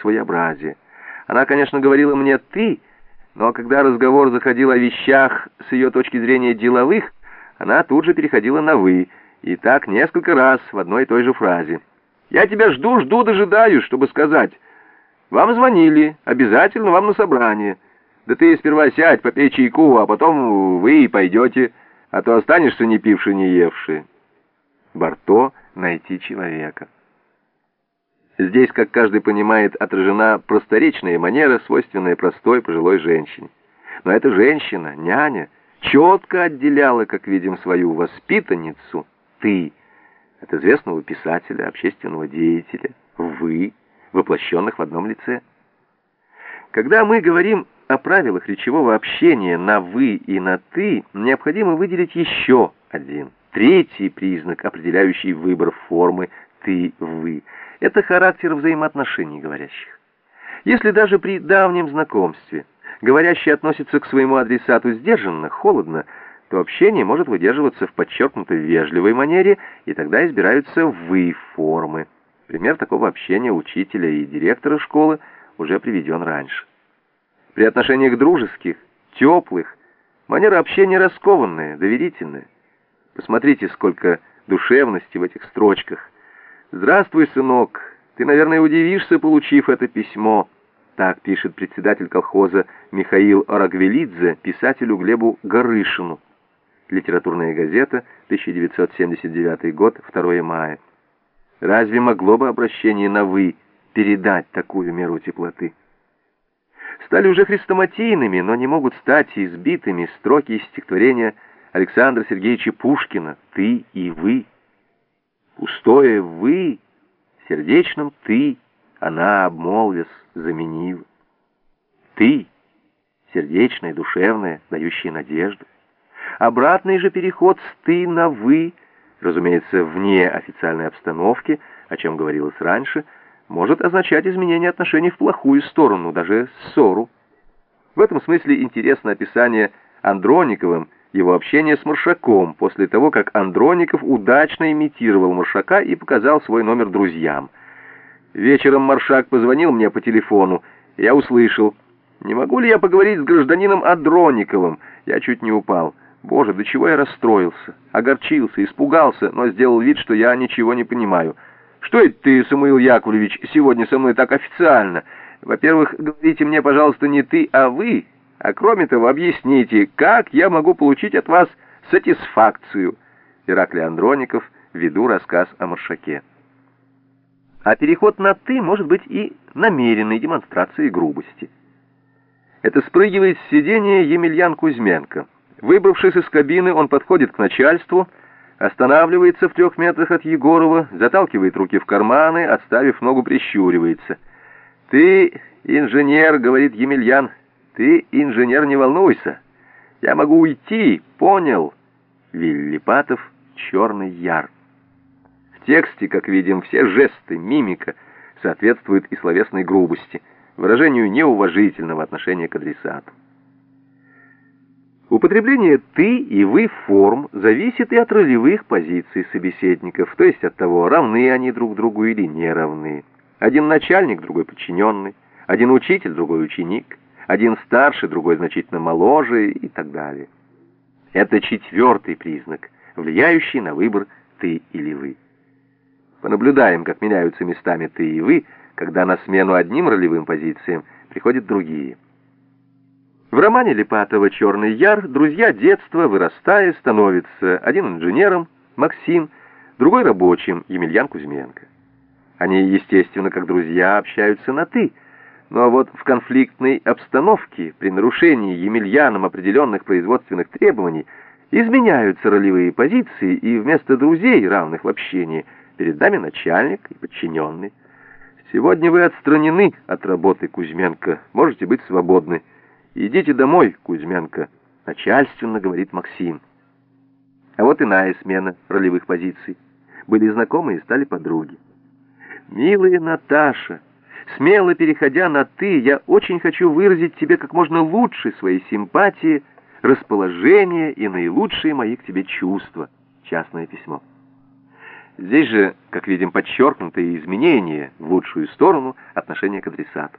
своеобразие. Она, конечно, говорила мне «ты», но когда разговор заходил о вещах с ее точки зрения деловых, она тут же переходила на «вы», и так несколько раз в одной и той же фразе. «Я тебя жду, жду, дожидаюсь, чтобы сказать. Вам звонили, обязательно вам на собрание. Да ты сперва сядь, попей чайку, а потом вы и пойдете, а то останешься не пивший, не евший». Барто «Найти человека». Здесь, как каждый понимает, отражена просторечная манера, свойственная простой пожилой женщине. Но эта женщина, няня, четко отделяла, как видим, свою воспитанницу, ты, от известного писателя, общественного деятеля, вы, воплощенных в одном лице. Когда мы говорим о правилах речевого общения на «вы» и на «ты», необходимо выделить еще один, третий признак, определяющий выбор формы «ты-вы». Это характер взаимоотношений говорящих. Если даже при давнем знакомстве говорящий относится к своему адресату сдержанно, холодно, то общение может выдерживаться в подчеркнутой вежливой манере, и тогда избираются «вы» формы. Пример такого общения учителя и директора школы уже приведен раньше. При отношениях дружеских, теплых, манера общения раскованная, доверительная. Посмотрите, сколько душевности в этих строчках – «Здравствуй, сынок. Ты, наверное, удивишься, получив это письмо». Так пишет председатель колхоза Михаил Арагвелидзе писателю Глебу Горышину. Литературная газета, 1979 год, 2 мая. Разве могло бы обращение на «вы» передать такую меру теплоты? Стали уже хрестоматийными, но не могут стать избитыми строки из стихотворения Александра Сергеевича Пушкина «Ты и вы». Пустое «вы», сердечным «ты» она, обмолвясь, заменила. «Ты» — сердечное, душевное, дающее надежду. Обратный же переход с «ты» на «вы», разумеется, вне официальной обстановки, о чем говорилось раньше, может означать изменение отношений в плохую сторону, даже ссору. В этом смысле интересно описание Андрониковым – его общение с Маршаком после того, как Андроников удачно имитировал Маршака и показал свой номер друзьям. Вечером Маршак позвонил мне по телефону, я услышал, не могу ли я поговорить с гражданином Андрониковым? Я чуть не упал. Боже, до чего я расстроился, огорчился, испугался, но сделал вид, что я ничего не понимаю. Что это ты, Самуил Яковлевич, сегодня со мной так официально? Во-первых, говорите мне, пожалуйста, не ты, а вы, а кроме того, объясните, как я могу получить от вас сатисфакцию?» Ираклий Андроников, веду рассказ о Маршаке. А переход на «ты» может быть и намеренной демонстрацией грубости. Это спрыгивает с сиденья Емельян Кузьменко. Выбравшись из кабины, он подходит к начальству, останавливается в трех метрах от Егорова, заталкивает руки в карманы, отставив ногу, прищуривается. «Ты инженер», — говорит Емельян, — ты, инженер, не волнуйся. Я могу уйти, понял? Виллипатов, черный яр. В тексте, как видим, все жесты, мимика соответствуют и словесной грубости, выражению неуважительного отношения к адресату. Употребление «ты» и «вы» форм зависит и от ролевых позиций собеседников, то есть от того, равны они друг другу или не равны. Один начальник, другой подчиненный, один учитель, другой ученик – один старше, другой значительно моложе и так далее. Это четвертый признак, влияющий на выбор «ты» или «вы». Понаблюдаем, как меняются местами «ты» и «вы», когда на смену одним ролевым позициям приходят другие. В романе Липатова «Черный яр» друзья детства, вырастая, становятся один инженером, Максим, другой рабочим, Емельян Кузьменко. Они, естественно, как друзья, общаются на «ты», но вот в конфликтной обстановке, при нарушении Емельяном определенных производственных требований, изменяются ролевые позиции, и вместо друзей, равных в общении, перед нами начальник и подчиненный. Сегодня вы отстранены от работы, Кузьменко, можете быть свободны. Идите домой, Кузьменко, начальственно говорит Максим. А вот иная смена ролевых позиций. Были знакомы и стали подруги. «Милая Наташа», Смело переходя на «ты», я очень хочу выразить тебе как можно лучше свои симпатии, расположение и наилучшие мои к тебе чувства. Частное письмо. Здесь же, как видим, подчеркнуто и изменение в лучшую сторону отношения к адресату.